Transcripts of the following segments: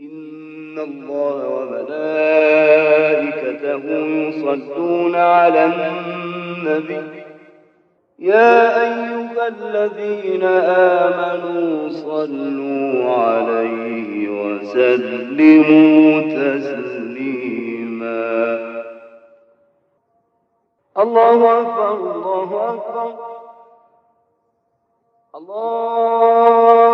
إن الله وملائكته يصلون على النبي يا أيها الذين آمنوا صلوا عليه وسلموا تسليما. الله أكبر الله أكبر. الله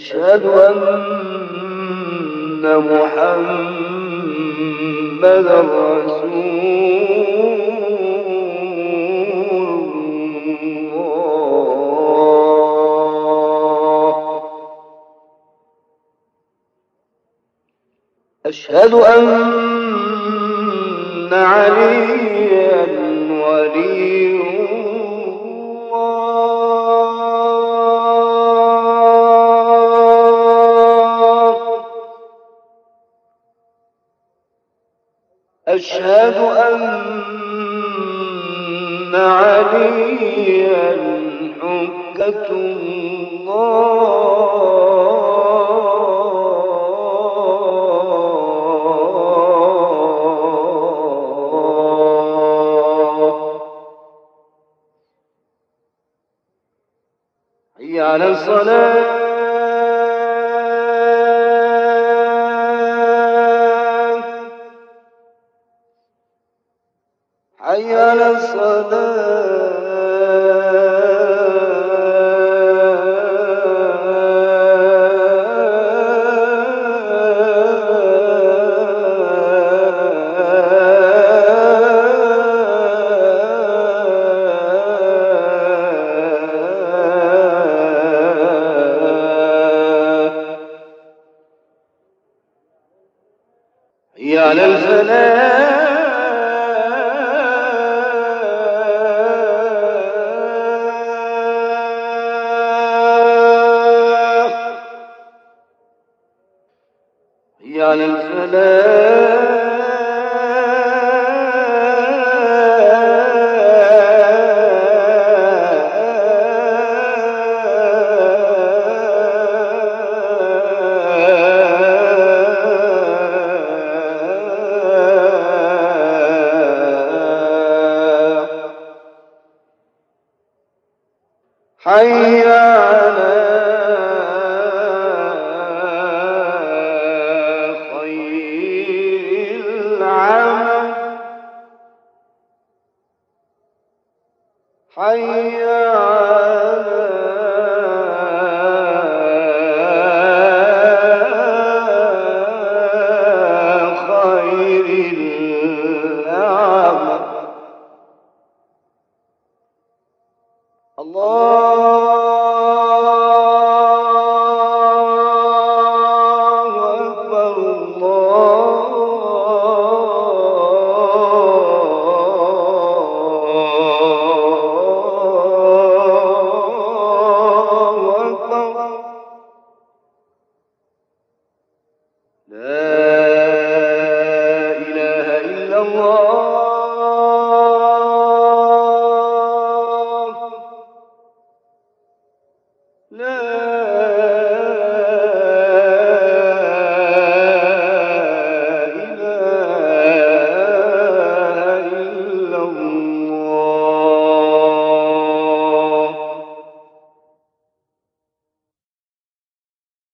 أشهد أن محمدا رسول الله. أشهد أن عليا ولي أشهد أن عليا حجة الله. حي على الصلاة. حي على الصلاة. حي على الفلاح حي على حي على خير العمل لا إله إلا الله.